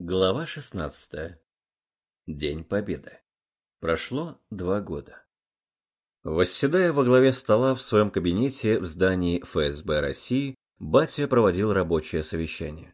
Глава 16. День Победы. Прошло два года. Восседая во главе стола в своем кабинете в здании ФСБ России, Батя проводил рабочее совещание.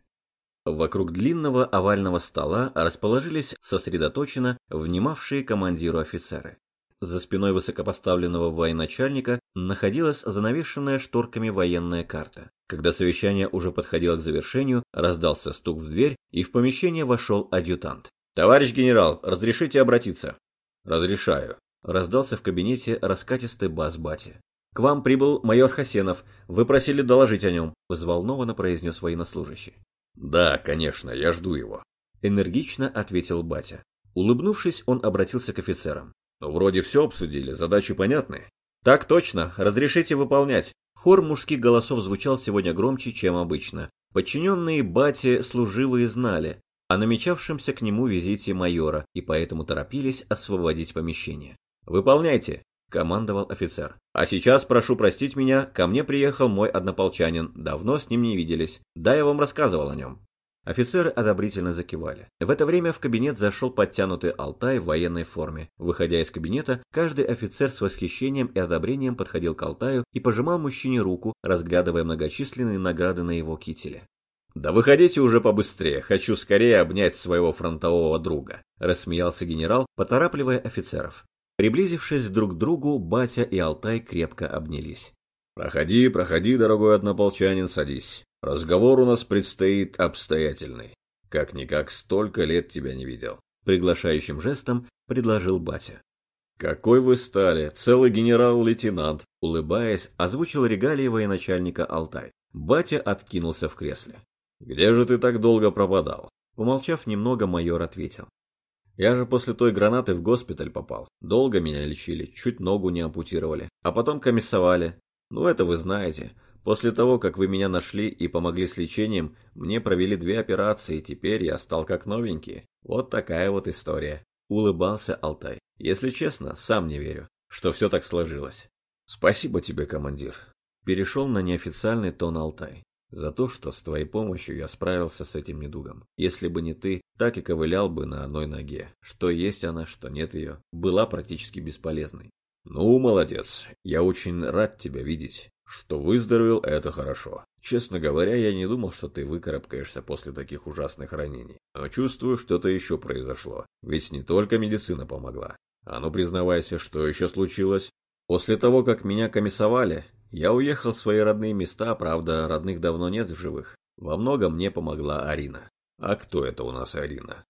Вокруг длинного овального стола расположились сосредоточенно внимавшие командиру офицеры. За спиной высокопоставленного военачальника находилась занавешенная шторками военная карта. Когда совещание уже подходило к завершению, раздался стук в дверь, и в помещение вошел адъютант. «Товарищ генерал, разрешите обратиться?» «Разрешаю», — раздался в кабинете раскатистый бас Бати. «К вам прибыл майор Хасенов. Вы просили доложить о нем», — взволнованно произнес военнослужащий. «Да, конечно, я жду его», — энергично ответил Батя. Улыбнувшись, он обратился к офицерам. Вроде все обсудили, задачи понятны. Так точно, разрешите выполнять. Хор мужских голосов звучал сегодня громче, чем обычно. Подчиненные Бате служивые знали о намечавшемся к нему визите майора и поэтому торопились освободить помещение. «Выполняйте!» – командовал офицер. «А сейчас, прошу простить меня, ко мне приехал мой однополчанин, давно с ним не виделись. Да, я вам рассказывал о нем. Офицеры одобрительно закивали. В это время в кабинет зашел подтянутый Алтай в военной форме. Выходя из кабинета, каждый офицер с восхищением и одобрением подходил к Алтаю и пожимал мужчине руку, разглядывая многочисленные награды на его кителе. «Да выходите уже побыстрее, хочу скорее обнять своего фронтового друга», – рассмеялся генерал, поторапливая офицеров. Приблизившись друг к другу, Батя и Алтай крепко обнялись. «Проходи, проходи, дорогой однополчанин, садись. Разговор у нас предстоит обстоятельный. Как-никак столько лет тебя не видел. Приглашающим жестом предложил батя. «Какой вы стали! Целый генерал-лейтенант!» Улыбаясь, озвучил регалии военачальника Алтай. Батя откинулся в кресле. «Где же ты так долго пропадал?» Помолчав немного, майор ответил. «Я же после той гранаты в госпиталь попал. Долго меня лечили, чуть ногу не ампутировали. А потом комиссовали. Ну, это вы знаете. После того, как вы меня нашли и помогли с лечением, мне провели две операции, и теперь я стал как новенький. Вот такая вот история. Улыбался Алтай. Если честно, сам не верю, что все так сложилось. Спасибо тебе, командир. Перешел на неофициальный тон Алтай. За то, что с твоей помощью я справился с этим недугом. Если бы не ты, так и ковылял бы на одной ноге. Что есть она, что нет ее. Была практически бесполезной. Ну, молодец. Я очень рад тебя видеть. Что выздоровел, это хорошо. Честно говоря, я не думал, что ты выкарабкаешься после таких ужасных ранений. Но чувствую, что-то еще произошло. Ведь не только медицина помогла. А ну признавайся, что еще случилось? После того, как меня комиссовали, я уехал в свои родные места, правда, родных давно нет в живых. Во многом мне помогла Арина. А кто это у нас Арина?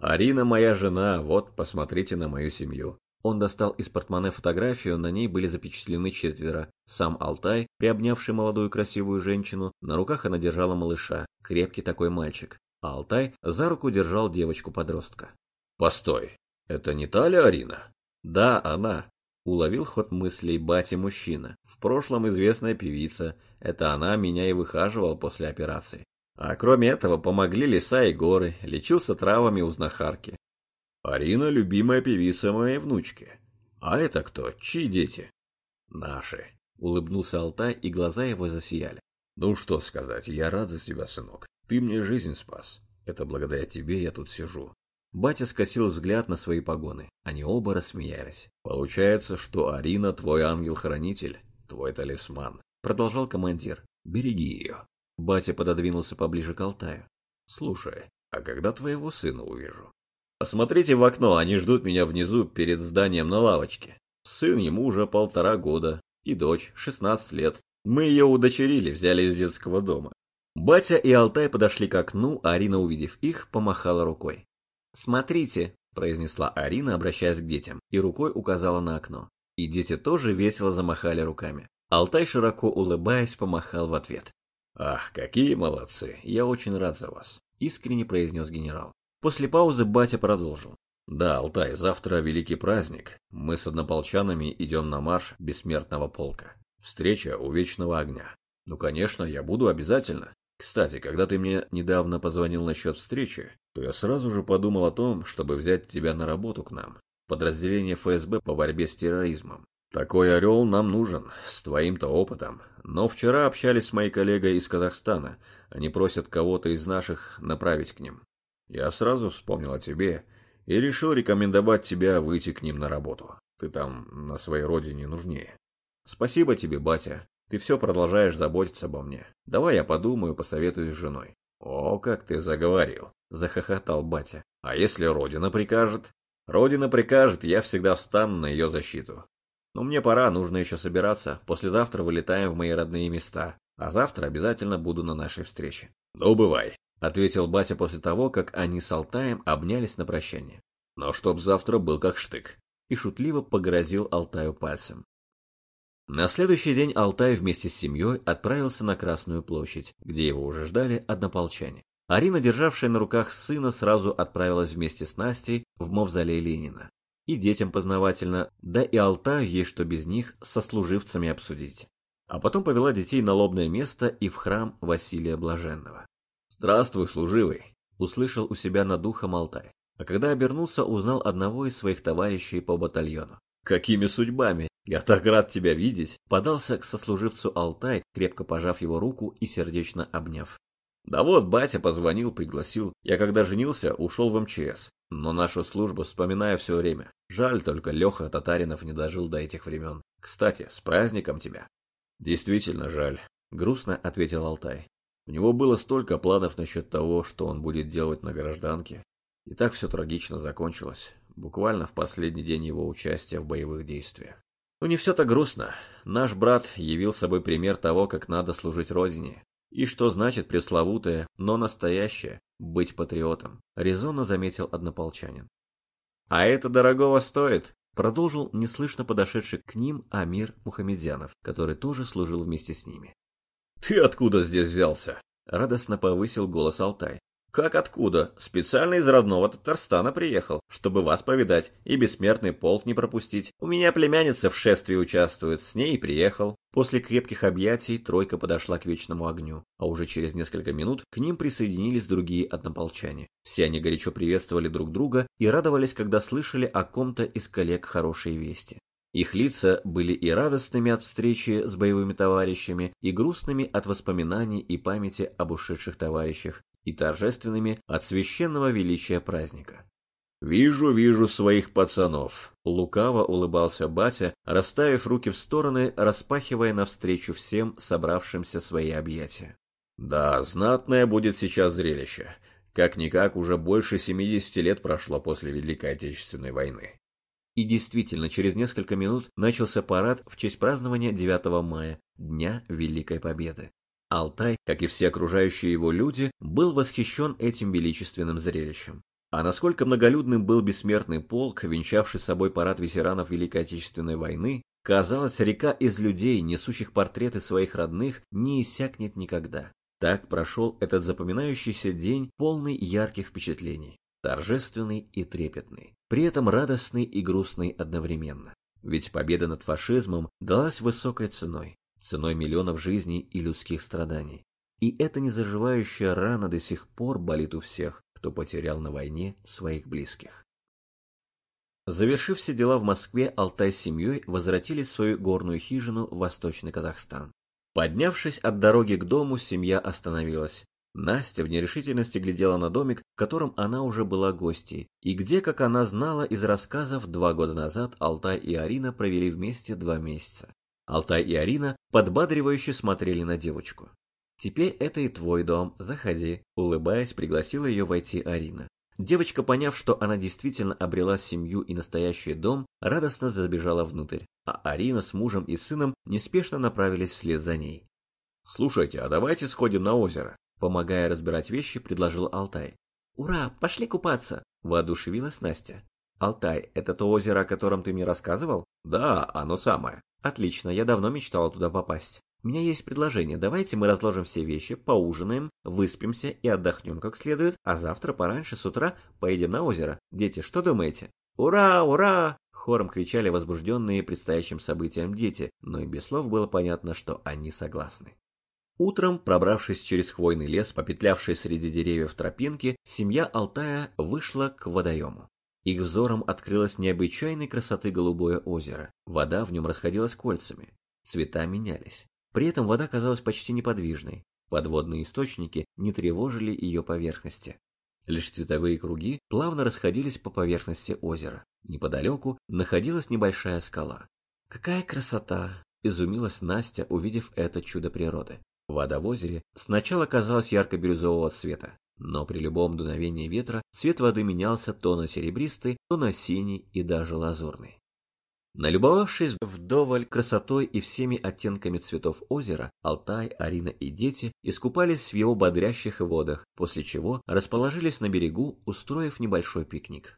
Арина моя жена, вот, посмотрите на мою семью. Он достал из портмоне фотографию, на ней были запечатлены четверо. Сам Алтай, приобнявший молодую красивую женщину, на руках она держала малыша, крепкий такой мальчик. А Алтай за руку держал девочку-подростка. «Постой, это не та ли Арина?» «Да, она», — уловил ход мыслей бати мужчина. «В прошлом известная певица. Это она меня и выхаживала после операции. А кроме этого помогли леса и горы, лечился травами у знахарки. Арина – любимая певица моей внучки. А это кто? Чьи дети? Наши. Улыбнулся Алтай, и глаза его засияли. Ну что сказать, я рад за тебя, сынок. Ты мне жизнь спас. Это благодаря тебе я тут сижу. Батя скосил взгляд на свои погоны. Они оба рассмеялись. Получается, что Арина твой ангел-хранитель, твой талисман. Продолжал командир. Береги ее. Батя пододвинулся поближе к Алтаю. Слушай, а когда твоего сына увижу? Посмотрите в окно, они ждут меня внизу перед зданием на лавочке. Сын ему уже полтора года, и дочь, 16 лет. Мы ее удочерили, взяли из детского дома. Батя и Алтай подошли к окну, а Арина, увидев их, помахала рукой. «Смотрите», – произнесла Арина, обращаясь к детям, и рукой указала на окно. И дети тоже весело замахали руками. Алтай, широко улыбаясь, помахал в ответ. «Ах, какие молодцы! Я очень рад за вас», – искренне произнес генерал. После паузы батя продолжил. «Да, Алтай, завтра великий праздник. Мы с однополчанами идем на марш бессмертного полка. Встреча у вечного огня. Ну, конечно, я буду обязательно. Кстати, когда ты мне недавно позвонил насчет встречи, то я сразу же подумал о том, чтобы взять тебя на работу к нам. Подразделение ФСБ по борьбе с терроризмом. Такой орел нам нужен, с твоим-то опытом. Но вчера общались с моей коллегой из Казахстана. Они просят кого-то из наших направить к ним. Я сразу вспомнил о тебе и решил рекомендовать тебя выйти к ним на работу. Ты там на своей родине нужнее. Спасибо тебе, батя. Ты все продолжаешь заботиться обо мне. Давай я подумаю, посоветуюсь с женой. О, как ты заговорил, захохотал батя. А если родина прикажет? Родина прикажет, я всегда встану на ее защиту. Но мне пора, нужно еще собираться. Послезавтра вылетаем в мои родные места. А завтра обязательно буду на нашей встрече. Ну, бывай, ответил батя после того, как они с Алтаем обнялись на прощание. Но чтоб завтра был как штык. И шутливо погрозил Алтаю пальцем. На следующий день Алтай вместе с семьей отправился на Красную площадь, где его уже ждали однополчане. Арина, державшая на руках сына, сразу отправилась вместе с Настей в мавзолей Ленина. И детям познавательно, да и Алтаю есть что без них со служивцами обсудить. А потом повела детей на лобное место и в храм Василия Блаженного. «Здравствуй, служивый!» – услышал у себя над духом Алтай. А когда обернулся, узнал одного из своих товарищей по батальону. «Какими судьбами? Я так рад тебя видеть!» Подался к сослуживцу Алтай, крепко пожав его руку и сердечно обняв. «Да вот, батя позвонил, пригласил. Я когда женился, ушел в МЧС. Но нашу службу вспоминаю все время. Жаль только, Леха Татаринов не дожил до этих времен. Кстати, с праздником тебя!» «Действительно жаль», — грустно ответил Алтай. У него было столько планов насчет того, что он будет делать на гражданке. И так все трагично закончилось, буквально в последний день его участия в боевых действиях. Но не все так грустно. Наш брат явил собой пример того, как надо служить Родине. И что значит пресловутое, но настоящее, быть патриотом, резонно заметил однополчанин. А это дорогого стоит, продолжил неслышно подошедший к ним Амир Мухамедзянов, который тоже служил вместе с ними. «Ты откуда здесь взялся?» — радостно повысил голос Алтай. Как откуда? Специально из родного Татарстана приехал, чтобы вас повидать и бессмертный полк не пропустить. У меня племянница в шествии участвует, с ней и приехал. После крепких объятий тройка подошла к вечному огню, а уже через несколько минут к ним присоединились другие однополчане. Все они горячо приветствовали друг друга и радовались, когда слышали о ком-то из коллег хорошие вести. Их лица были и радостными от встречи с боевыми товарищами, и грустными от воспоминаний и памяти об ушедших товарищах, и торжественными от священного величия праздника. «Вижу, вижу своих пацанов», — лукаво улыбался батя, расставив руки в стороны, распахивая навстречу всем собравшимся свои объятия. «Да, знатное будет сейчас зрелище. Как-никак уже больше 70 лет прошло после Великой Отечественной войны». И действительно, через несколько минут начался парад в честь празднования 9 мая, Дня Великой Победы. Алтай, как и все окружающие его люди, был восхищен этим величественным зрелищем. А насколько многолюдным был бессмертный полк, венчавший собой парад ветеранов Великой Отечественной войны, казалось, река из людей, несущих портреты своих родных, не иссякнет никогда. Так прошел этот запоминающийся день, полный ярких впечатлений, торжественный и трепетный, при этом радостный и грустный одновременно. Ведь победа над фашизмом далась высокой ценой, ценой миллионов жизней и людских страданий. И эта незаживающая рана до сих пор болит у всех, кто потерял на войне своих близких. Завершив все дела в Москве, Алтай с семьей возвратились в свою горную хижину в Восточный Казахстан. Поднявшись от дороги к дому, семья остановилась. Настя в нерешительности глядела на домик, в котором она уже была гостьей, и где, как она знала из рассказов, два года назад Алтай и Арина провели вместе два месяца. Алтай и Арина подбадривающе смотрели на девочку. «Теперь это и твой дом, заходи», — улыбаясь, пригласила ее войти Арина. Девочка, поняв, что она действительно обрела семью и настоящий дом, радостно забежала внутрь, а Арина с мужем и сыном неспешно направились вслед за ней. «Слушайте, а давайте сходим на озеро», — помогая разбирать вещи, предложил Алтай. «Ура, пошли купаться!» — воодушевилась Настя. «Алтай, это то озеро, о котором ты мне рассказывал?» «Да, оно самое». Отлично, я давно мечтала туда попасть. У меня есть предложение. Давайте мы разложим все вещи, поужинаем, выспимся и отдохнем как следует, а завтра пораньше с утра поедем на озеро. Дети, что думаете? Ура, ура! Хором кричали возбужденные предстоящим событием дети, но и без слов было понятно, что они согласны. Утром, пробравшись через хвойный лес, попетлявший среди деревьев тропинки, семья Алтая вышла к водоему. Их взором открылось необычайной красоты голубое озеро. Вода в нем расходилась кольцами. Цвета менялись. При этом вода казалась почти неподвижной. Подводные источники не тревожили ее поверхности. Лишь цветовые круги плавно расходились по поверхности озера. Неподалеку находилась небольшая скала. «Какая красота!» – изумилась Настя, увидев это чудо природы. Вода в озере сначала казалась ярко-бирюзового цвета, но при любом дуновении ветра цвет воды менялся то на серебристый, то на синий и даже лазурный. Налюбовавшись вдоволь красотой и всеми оттенками цветов озера, Алтай, Арина и дети искупались в его бодрящих водах, после чего расположились на берегу, устроив небольшой пикник.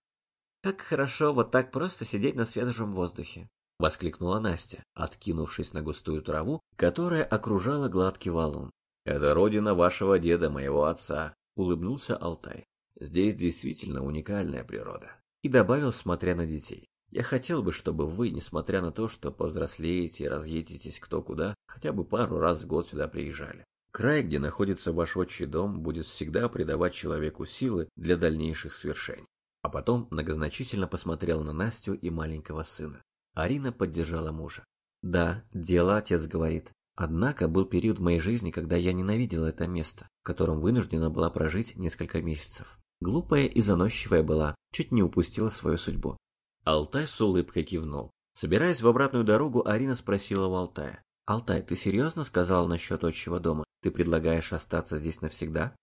«Как хорошо вот так просто сидеть на свежем воздухе!» — воскликнула Настя, откинувшись на густую траву, которая окружала гладкий валун. «Это родина вашего деда, моего отца», — улыбнулся Алтай. «Здесь действительно уникальная природа». И добавил, смотря на детей. Я хотел бы, чтобы вы, несмотря на то, что повзрослеете и разъедетесь кто куда, хотя бы пару раз в год сюда приезжали. Край, где находится ваш отчий дом, будет всегда придавать человеку силы для дальнейших свершений. А потом многозначительно посмотрел на Настю и маленького сына. Арина поддержала мужа. «Да, дело отец говорит. Однако был период в моей жизни, когда я ненавидела это место, в котором вынуждена была прожить несколько месяцев. Глупая и заносчивая была, чуть не упустила свою судьбу. Алтай с улыбкой кивнул. Собираясь в обратную дорогу, Арина спросила у Алтая. «Алтай, ты серьезно сказал насчет отчего дома? Ты предлагаешь остаться здесь навсегда?»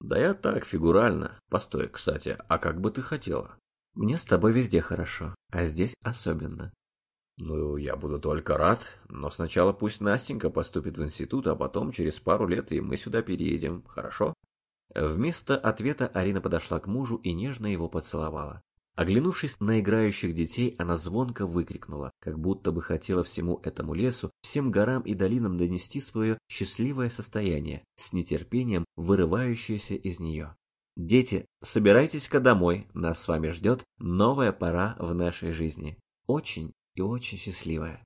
«Да я так, фигурально. Постой, кстати, а как бы ты хотела?» «Мне с тобой везде хорошо, а здесь особенно». «Ну, я буду только рад, но сначала пусть Настенька поступит в институт, а потом через пару лет и мы сюда переедем, хорошо?» Вместо ответа Арина подошла к мужу и нежно его поцеловала. Оглянувшись на играющих детей, она звонко выкрикнула, как будто бы хотела всему этому лесу, всем горам и долинам донести свое счастливое состояние, с нетерпением вырывающееся из нее. «Дети, собирайтесь-ка домой, нас с вами ждет новая пора в нашей жизни. Очень и очень счастливая».